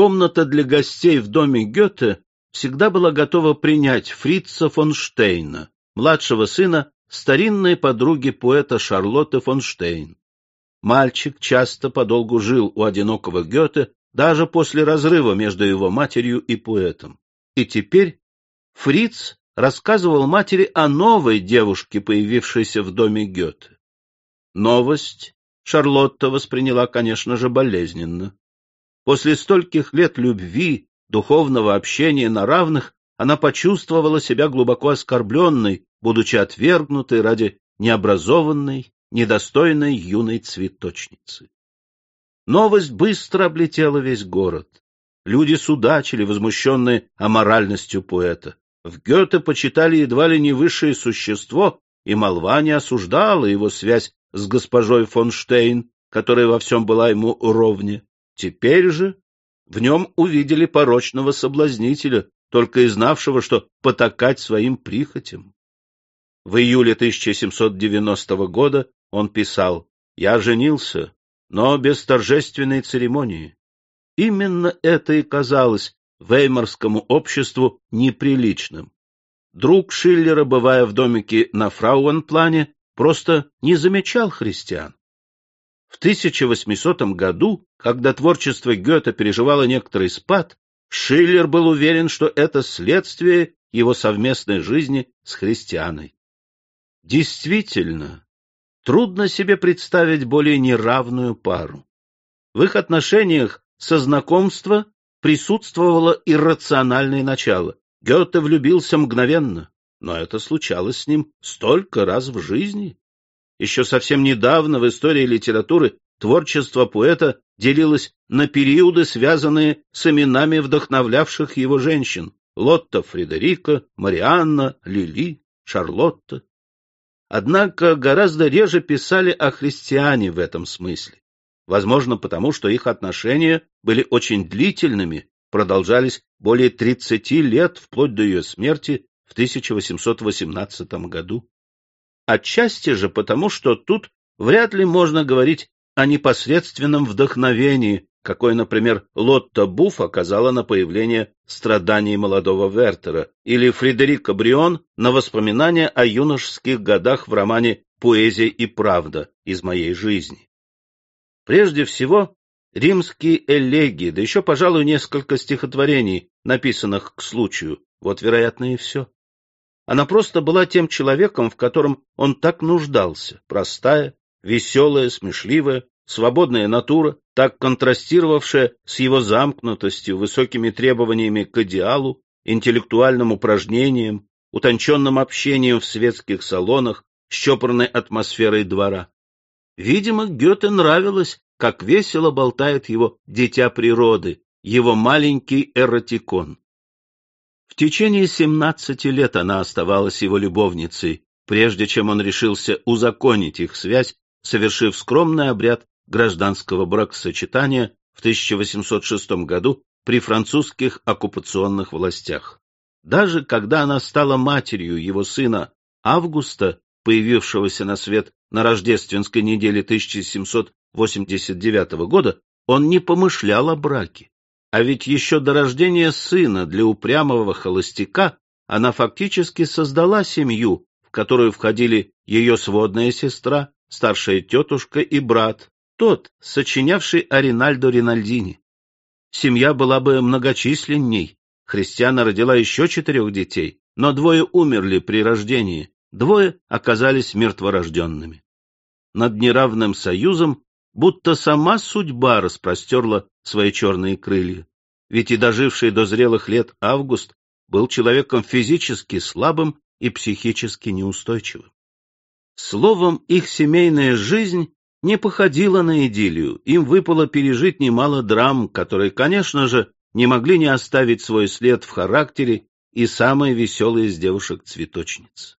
Комната для гостей в доме Гёте всегда была готова принять Фрица фон Штейна, младшего сына старинной подруги поэта Шарлотты фон Штейн. Мальчик часто подолгу жил у одинокого Гёте, даже после разрыва между его матерью и поэтом. И теперь Фриц рассказывал матери о новой девушке, появившейся в доме Гёте. Новость Шарлотта восприняла, конечно же, болезненно. После стольких лет любви, духовного общения на равных, она почувствовала себя глубоко оскорбленной, будучи отвергнутой ради необразованной, недостойной юной цветочницы. Новость быстро облетела весь город. Люди судачили, возмущенные аморальностью поэта. В Гёте почитали едва ли не высшее существо, и молва не осуждала его связь с госпожой фон Штейн, которая во всем была ему ровне. Теперь же в нем увидели порочного соблазнителя, только и знавшего, что потакать своим прихотям. В июле 1790 года он писал «Я женился, но без торжественной церемонии». Именно это и казалось веймарскому обществу неприличным. Друг Шиллера, бывая в домике на Фрауенплане, просто не замечал христиан. В 1800 году, когда творчество Гёте переживало некоторый спад, Шиллер был уверен, что это следствие его совместной жизни с христианой. Действительно, трудно себе представить более неравную пару. В их отношениях со знакомства присутствовало иррациональное начало. Гёте влюбился мгновенно, но это случалось с ним столько раз в жизни. Еще совсем недавно в истории литературы творчество поэта делилось на периоды, связанные с именами вдохновлявших его женщин — Лотта Фредерика, Марианна, Лили, Шарлотта. Однако гораздо реже писали о христиане в этом смысле. Возможно, потому что их отношения были очень длительными, продолжались более 30 лет, вплоть до ее смерти в 1818 году. Отчасти же потому, что тут вряд ли можно говорить о непосредственном вдохновении, какое, например, Лотта Буф оказала на появление страданий молодого Вертера, или Фредерика Брион на воспоминания о юношеских годах в романе «Поэзия и правда» из моей жизни. Прежде всего, римские элегии, да еще, пожалуй, несколько стихотворений, написанных к случаю, вот, вероятно, и все. Она просто была тем человеком, в котором он так нуждался, простая, веселая, смешливая, свободная натура, так контрастировавшая с его замкнутостью, высокими требованиями к идеалу, интеллектуальным упражнениям, утонченным общением в светских салонах, с чопорной атмосферой двора. Видимо, Гёте нравилось, как весело болтает его дитя природы, его маленький эротикон. Течение семнадцати лет она оставалась его любовницей, прежде чем он решился узаконить их связь, совершив скромный обряд гражданского бракосочетания в 1806 году при французских оккупационных властях. Даже когда она стала матерью его сына Августа, появившегося на свет на рождественской неделе 1789 года, он не помышлял о браке. А ведь еще до рождения сына для упрямого холостяка она фактически создала семью, в которую входили ее сводная сестра, старшая тетушка и брат, тот, сочинявший о Ринальдо Ринальдини. Семья была бы многочисленней. Христиана родила еще четырех детей, но двое умерли при рождении, двое оказались мертворожденными. Над неравным союзом будто сама судьба распростерла свои черные крылья. Ведь и доживший до зрелых лет Август был человеком физически слабым и психически неустойчивым. Словом, их семейная жизнь не походила на идиллию, им выпало пережить немало драм, которые, конечно же, не могли не оставить свой след в характере и самой веселой из девушек-цветочниц.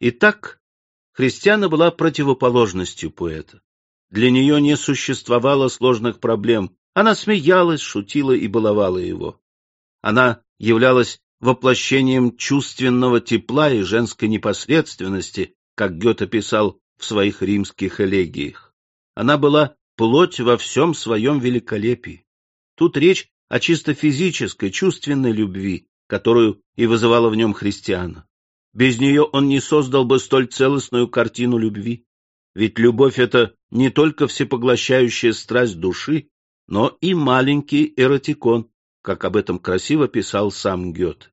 Итак, Христиана была противоположностью поэта. Для нее не существовало сложных проблем. Она смеялась, шутила и баловала его. Она являлась воплощением чувственного тепла и женской непосредственности, как Гёте писал в своих римских элегиях. Она была плоть во всем своем великолепии. Тут речь о чисто физической, чувственной любви, которую и вызывала в нем христиана. Без нее он не создал бы столь целостную картину любви. Ведь любовь — это не только всепоглощающая страсть души, но и маленький эротикон, как об этом красиво писал сам Гёте.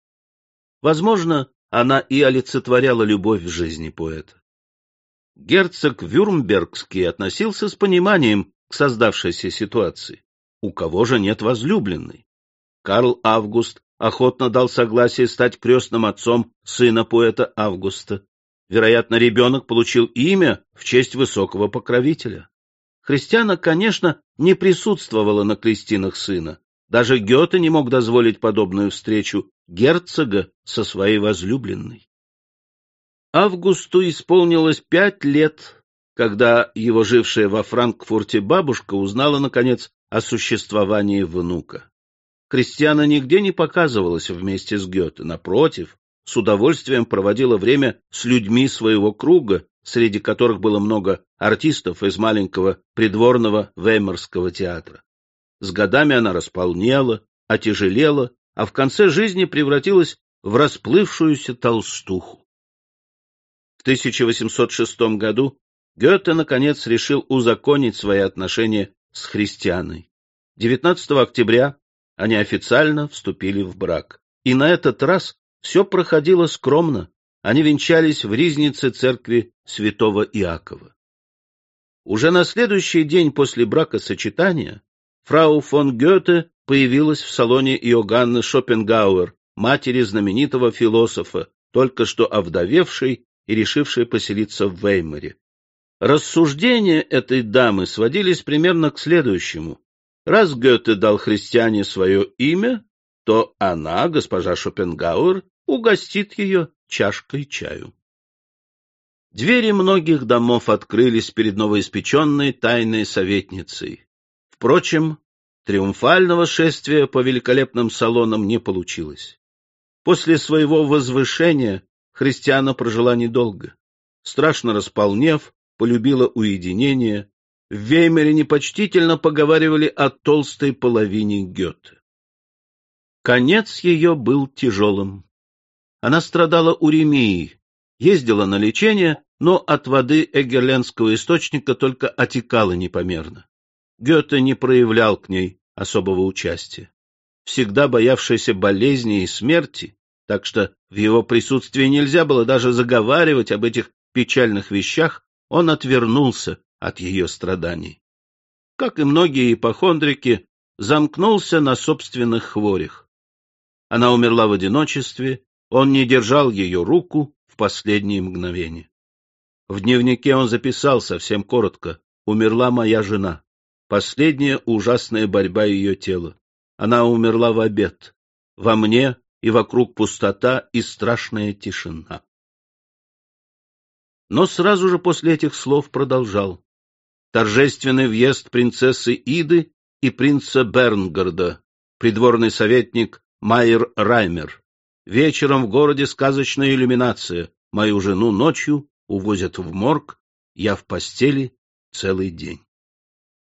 Возможно, она и олицетворяла любовь в жизни поэта. Герцог Вюрмбергский относился с пониманием к создавшейся ситуации. У кого же нет возлюбленной? Карл Август охотно дал согласие стать крестным отцом сына поэта Августа. Вероятно, ребенок получил имя в честь высокого покровителя. Христиана, конечно, не присутствовала на крестинах сына. Даже Гёте не мог дозволить подобную встречу герцога со своей возлюбленной. Августу исполнилось пять лет, когда его жившая во Франкфурте бабушка узнала, наконец, о существовании внука. Кристиана нигде не показывалась вместе с Гёте, напротив, с удовольствием проводила время с людьми своего круга, среди которых было много артистов из маленького придворного Веймарского театра. С годами она располнела, отяжелела, а в конце жизни превратилась в расплывшуюся толстуху. 1806 году Гёте, наконец, решил узаконить свои отношения с христианой. 19 октября они официально вступили в брак. И на этот раз все проходило скромно. Они венчались в ризнице церкви святого Иакова. Уже на следующий день после бракосочетания фрау фон Гёте появилась в салоне Иоганны Шопенгауэр, матери знаменитого философа, только что овдовевшей и решившая поселиться в Веймаре. Рассуждения этой дамы сводились примерно к следующему. Раз Гёте дал христиане свое имя, то она, госпожа Шопенгауэр, угостит ее чашкой чаю. Двери многих домов открылись перед новоиспеченной тайной советницей. Впрочем, триумфального шествия по великолепным салонам не получилось. После своего возвышения Христиана прожила недолго. Страшно располнев, полюбила уединение. В Веймере непочтительно поговаривали о толстой половине Гёте. Конец ее был тяжелым. Она страдала уремией, ездила на лечение, но от воды Эгерлендского источника только отекала непомерно. Гёте не проявлял к ней особого участия. Всегда боявшийся болезни и смерти, так что в его присутствии нельзя было даже заговаривать об этих печальных вещах, он отвернулся от ее страданий. Как и многие ипохондрики, замкнулся на собственных хворях. Она умерла в одиночестве, он не держал ее руку в последние мгновения. В дневнике он записал совсем коротко «Умерла моя жена». Последняя ужасная борьба ее тела. Она умерла в обед. Во мне и вокруг пустота и страшная тишина. Но сразу же после этих слов продолжал. Торжественный въезд принцессы Иды и принца Бернгарда, придворный советник Майер Раймер. Вечером в городе сказочная иллюминация. Мою жену ночью увозят в морг, я в постели целый день.